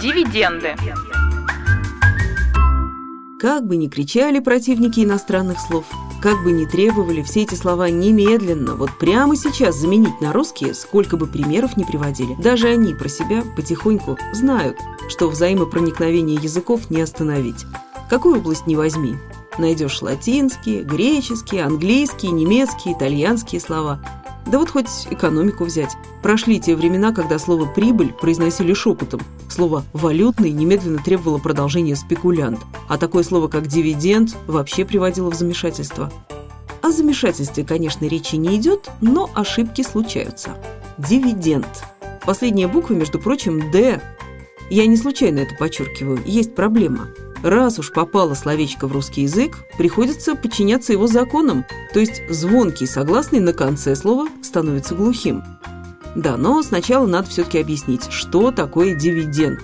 Дивиденды. Как бы ни кричали противники иностранных слов, как бы ни требовали все эти слова немедленно, вот прямо сейчас заменить на русские, сколько бы примеров ни приводили, даже они про себя потихоньку знают, что взаимопроникновение языков не остановить. Какую область не возьми, найдешь латинские, греческие, английские, немецкие, итальянские слова – да вот хоть экономику взять. Прошли те времена, когда слово «прибыль» произносили шепотом. Слово «валютный» немедленно требовало продолжения «спекулянт», а такое слово, как «дивиденд» вообще приводило в замешательство. О замешательстве, конечно, речи не идет, но ошибки случаются. Дивиденд. Последняя буква, между прочим, «Д». Я не случайно это подчеркиваю, есть проблема – Раз уж попало словечко в русский язык, приходится подчиняться его законам, то есть звонкий согласный на конце слова становится глухим. Да, но сначала надо все-таки объяснить, что такое дивиденд.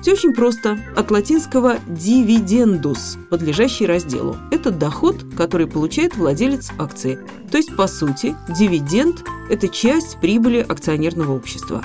Все очень просто. От латинского «дивидендус», подлежащий разделу. Это доход, который получает владелец акции. То есть, по сути, дивиденд – это часть прибыли акционерного общества.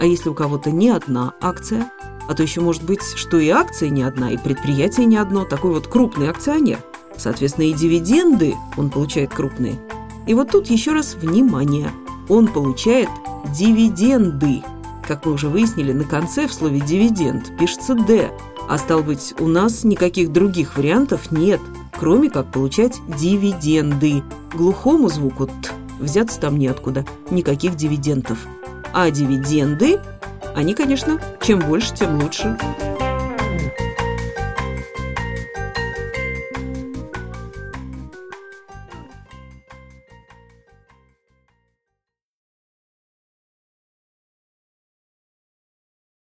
А если у кого-то не одна акция, а то еще может быть, что и акция не одна, и предприятие не одно, такой вот крупный акционер. Соответственно, и дивиденды он получает крупные. И вот тут еще раз внимание. Он получает дивиденды. Как мы уже выяснили, на конце в слове «дивиденд» пишется «д», а стал быть, у нас никаких других вариантов нет, кроме как получать дивиденды. Глухому звуку «т» взяться там неоткуда, никаких дивидендов. А дивиденды они, конечно, чем больше, тем лучше.